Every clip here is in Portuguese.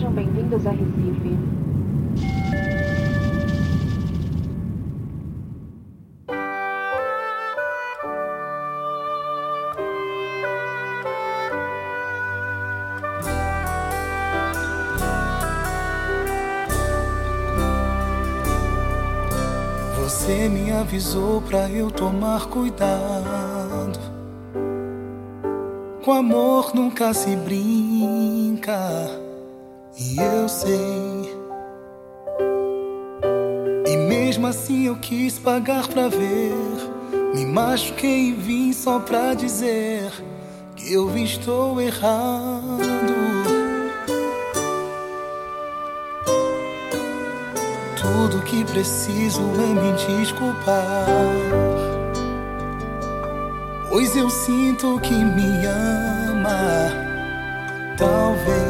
Conectados a Recife. Você me avisou pra eu tomar cuidado. Com amor nunca se brinca, e eu sei. E mesmo assim eu quis pagar pra ver. Me machuquei e vim só pra dizer que eu estou errado. Tudo que preciso é me desculpar. Pois eu sinto que me ama, talvez.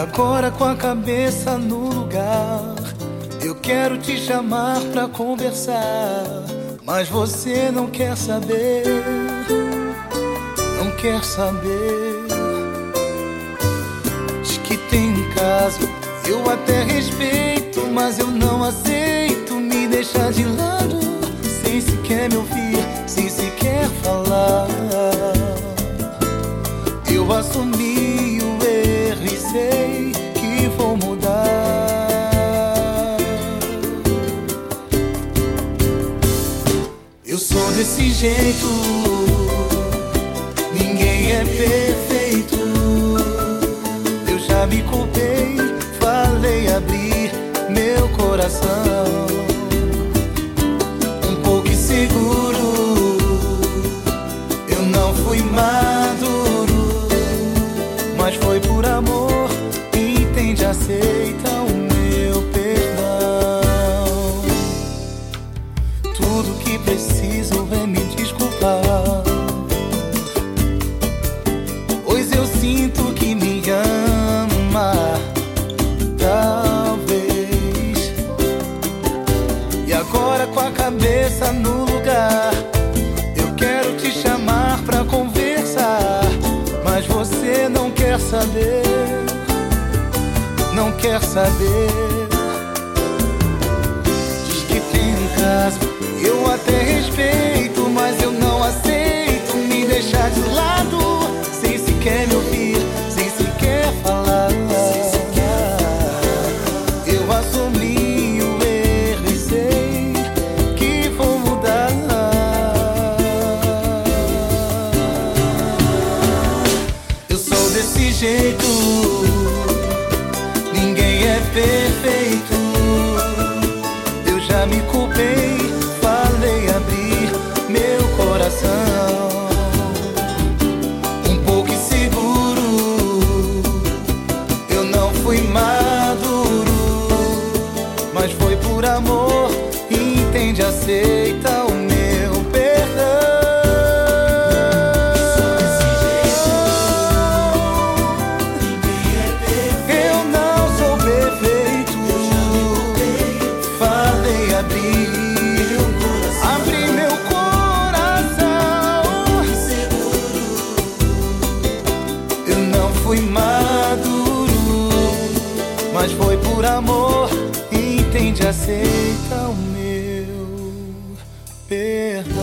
Agora com a cabeça no lugar, eu quero te chamar pra conversar. Mas você não quer saber, não quer saber. Diz que tem um caso eu até respeito, mas eu não aceito me deixar de lado mudar. Eu sou desse jeito, ninguém é perfeito. Eu já me culpei E agora com a cabeça no lugar, eu quero te chamar pra conversar. Mas você não quer saber, não quer saber. Diz que tem um caso, eu até respeito, mas foi por amor. Entende, aceita o meu perdão. Eu não sou perfeito. Falei abrir, abri meu coração. Eu não fui maduro, mas foi por amor. Entende, aceita o meu perdão.